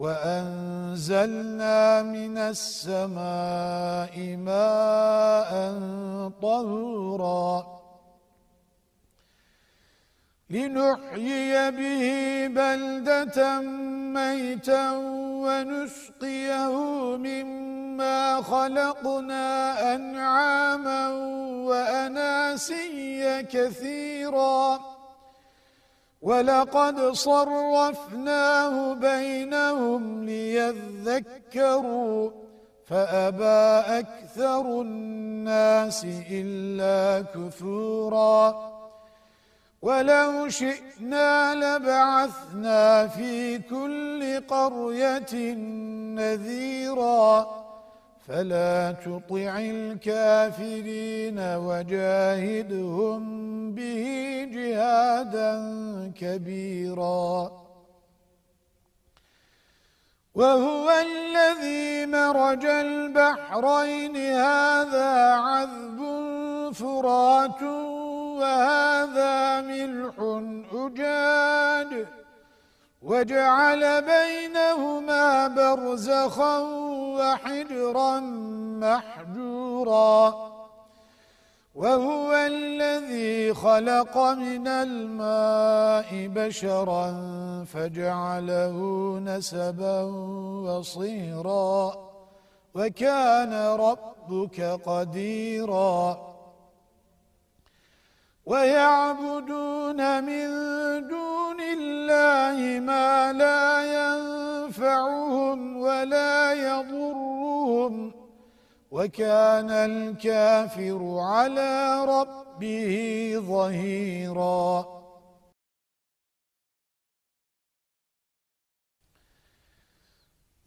وأنزلنا من السماء ماء طهورا لنحيي به بلدة ميتا ونسقيه مما خلقنا أنعاما وأناسيا كثيرا ولقد صرفناه بينهم ليذكروا فأبى أكثر الناس إلا كفوراً. ولو شئنا لبعثنا في كل قرية نذيرا. فلا تطع الكافرين وجاهدهم به جهادا كبيرا. وهو الذي مرج البحرين. هذا عذب فرات وهذا ملح أجاد وجعل بينهما برزخا وحجرا محجورا. وهو الذي خلق من الماء بشرا فجعله نسبا وصيرا. وكان ربك قديراً. ويعبدون من دون الله ما لا ينفعهم ولا يضرهم وكان الكافر على ربه ظهيرا.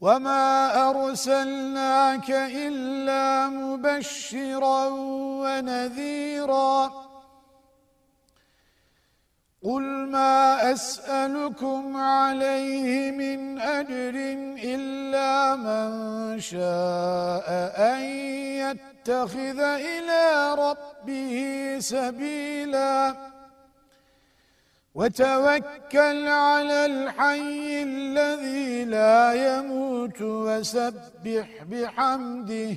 وما أرسلناك إلا مبشرا ونذيرا. قل ما أسألكم عليه من أجر إلا من شاء أن يتخذ إلى ربه سبيلا وتوكل على الحي الذي لا يموت وسبح بحمده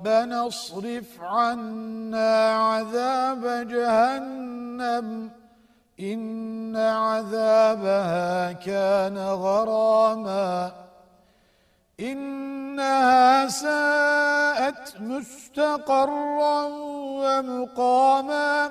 ربنا اصرف عنا عذاب جهنم. إن عذابها كان غراما. إنها ساءت مستقرا ومقاما.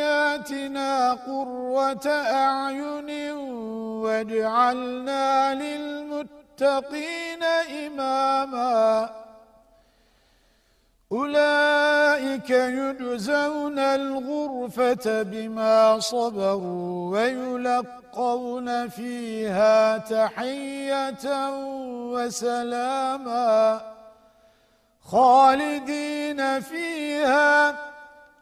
وذرياتنا قرة أعين واجعلنا للمتقين إماما. أولئك يجزون الغرفة بما صبروا ويلقون فيها تحية وسلاما. خالدين فيها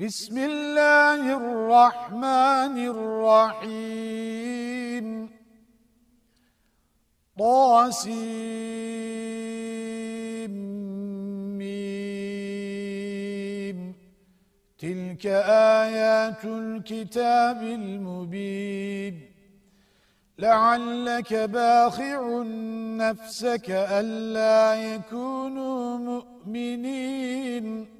بسم الله الرحمن الرحيم. طاسيم. تلك آيات الكتاب المبين. لعلك باخع نفسك ألا يكونوا مؤمنين.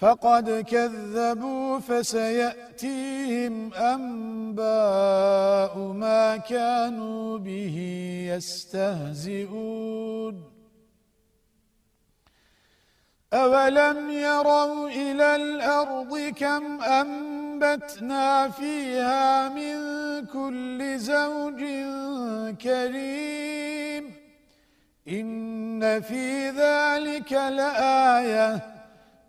فقد كذبوا فسيأتيهم أنباء ما كانوا به يستهزئون. أولم يروا إلى الأرض كم أنبتنا فيها من كل زوج كريم. إن في ذلك لآيةٌ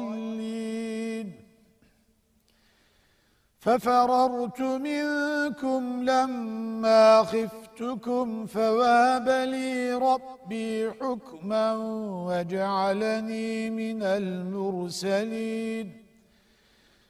الضالين. ففررت منكم لما خفتكم فواب لي ربي حكما وجعلني من المرسلين.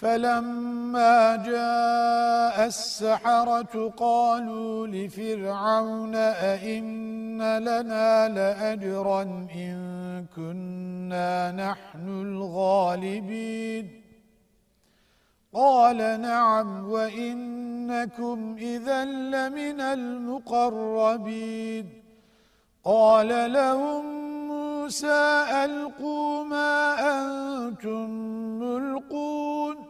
فلما جاء السحرة قالوا لفرعون أئن لنا لأجرا إن كنا نحن الغالبين؟ قال نعم وإنكم إذا لمن المقربين. قال لهم موسى ألقوا ما أنتم ملقون.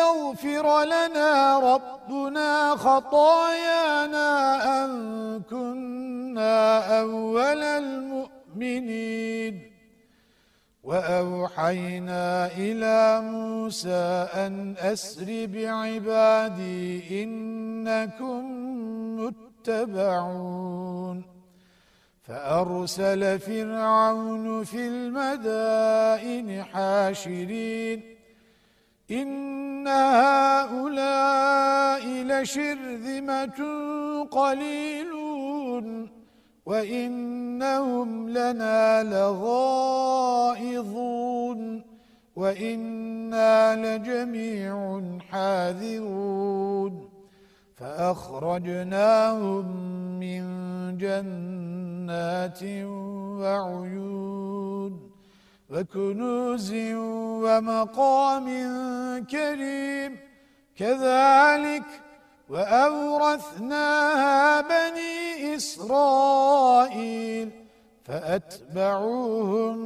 يغفر لنا ربنا خطايانا أن كنا أول المؤمنين. وأوحينا إلى موسى أن أسر بعبادي إنكم متبعون. فأرسل فرعون في المدائن حاشرين. إن هؤلاء لشرذمة قليلون وإنهم لنا لغائظون وإنا لجميع حاذرون فأخرجناهم من جنات وعيون وكنوز ومقام كريم كذلك وأورثناها بني إسرائيل فأتبعوهم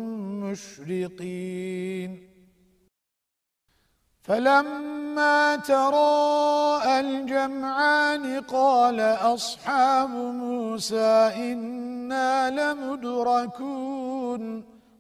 مشرقين. فلما تراءى الجمعان قال أصحاب موسى إنا لمدركون.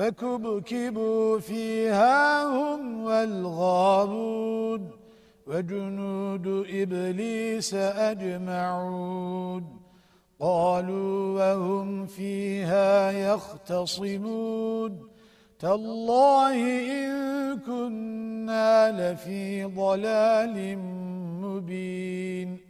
فكبكبوا فيها هم والغابون وجنود إبليس أجمعون قالوا وهم فيها يختصمون تالله إن كنا لفي ضلال مبين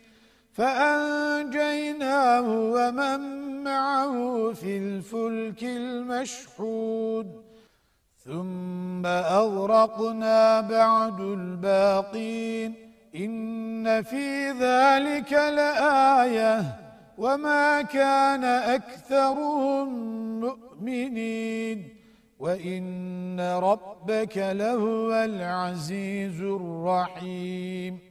فأنجيناه ومن معه في الفلك المشحود. ثم أغرقنا بعد الباقين. إن في ذلك لآيةٌ. وما كان أكثرهم مؤمنين. وإن ربك لهو العزيز الرحيم.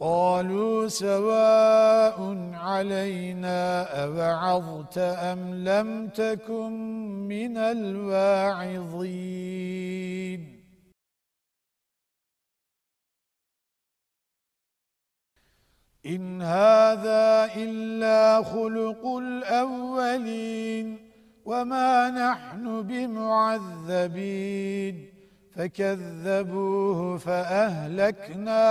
قالوا سواء علينا أبعظت أم لم تكن من الواعظين. إن هذا إلا خلق الأولين وما نحن بمعذبين. فكذبوه فأهلكناهم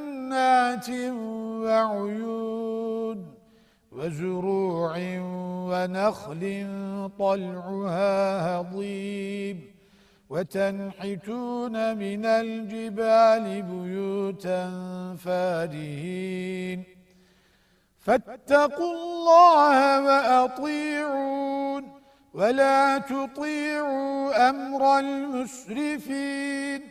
جنات وعيون وزروع ونخل طلعها هضيب وتنحتون من الجبال بيوتا فارهين. فاتقوا الله وأطيعون ولا تطيعوا أمر المسرفين.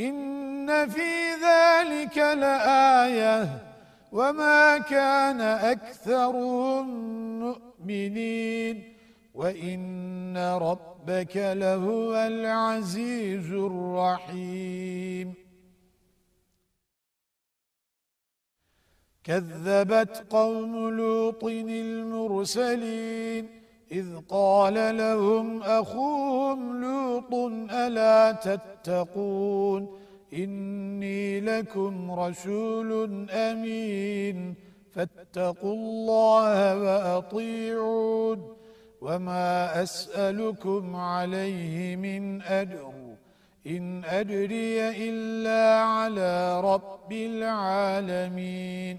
إن في ذلك لآية وما كان أكثرهم مؤمنين وإن ربك لهو العزيز الرحيم. كذبت قوم لوط المرسلين إذ قال لهم أخوهم لوط ألا تتقون إني لكم رسول أمين فاتقوا الله وأطيعون وما أسألكم عليه من أجر إن أجري إلا على رب العالمين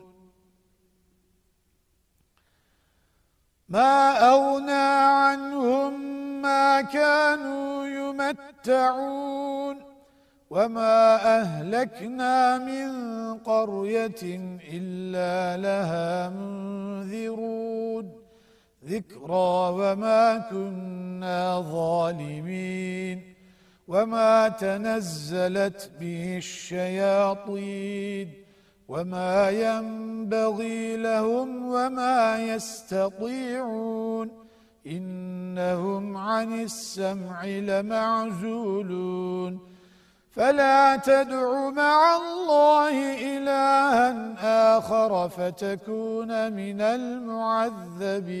ما أغنى عنهم ما كانوا يمتعون وما أهلكنا من قرية إلا لها منذرون ذكرى وما كنا ظالمين وما تنزلت به الشياطين وما ينبغي لهم وما يستطيعون إنهم عن السمع لمعزولون فلا تدع مع الله إلها آخر فتكون من المعذبين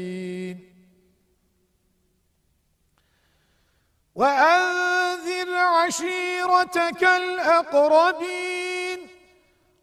وأنذر عشيرتك الأقربين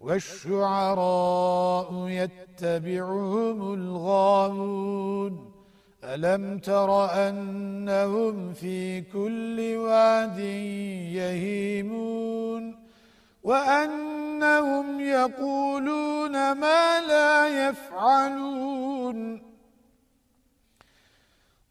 والشعراء يتبعهم الغامون ألم تر أنهم في كل واد يهيمون؟ وأنهم يقولون ما لا يفعلون.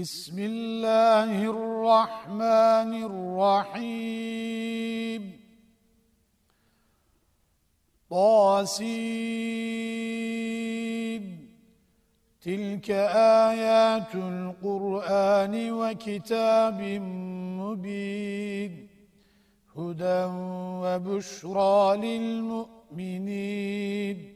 بسم الله الرحمن الرحيم. طاسين تلك آيات القرآن وكتاب مبين. هدى وبشرى للمؤمنين.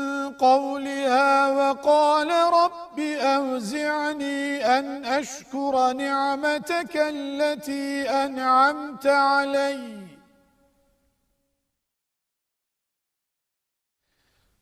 قولها وقال رب أوزعني أن أشكر نعمتك التي أنعمت علي.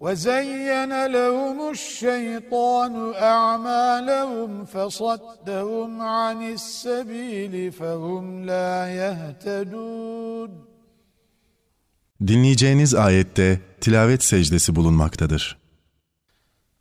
وزين لهم الشيطان أعمالهم فصدهم عن السبيل فهم لا يهتدون Dinleyeceğiniz ayette tilavet secdesi bulunmaktadır.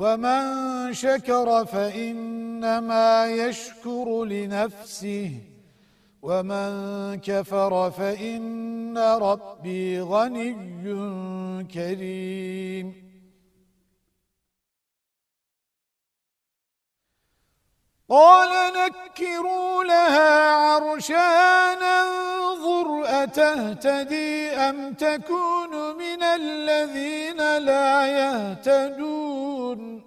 ومن شكر فإنما يشكر لنفسه ومن كفر فإن ربي غني كريم. قال نكروا لها عرشها ننظر أتهتدي أم تكون من الذين لا يهتدون؟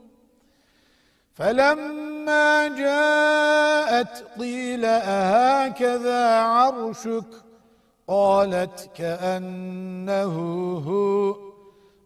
فلما جاءت قيل أهكذا عرشك؟ قالت كأنه هو.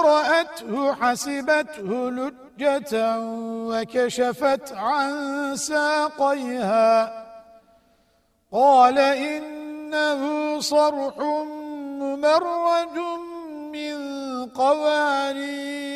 رأته حسبته لجة وكشفت عن ساقيها. قال إنه صرح ممرد من قوارير.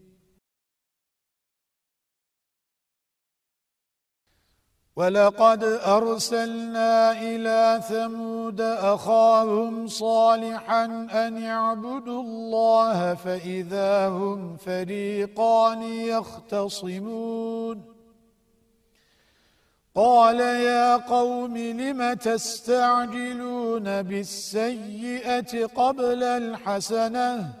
ولقد أرسلنا إلى ثمود أخاهم صالحا أن يعبدوا الله فإذا هم فريقان يختصمون. قال يا قوم لم تستعجلون بالسيئة قبل الحسنة؟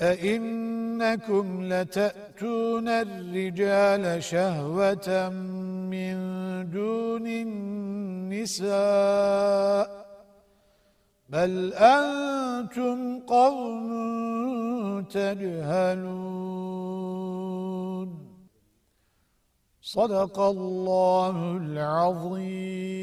أئنكم لتأتون الرجال شهوة من دون النساء بل أنتم قوم تجهلون. صدق الله العظيم.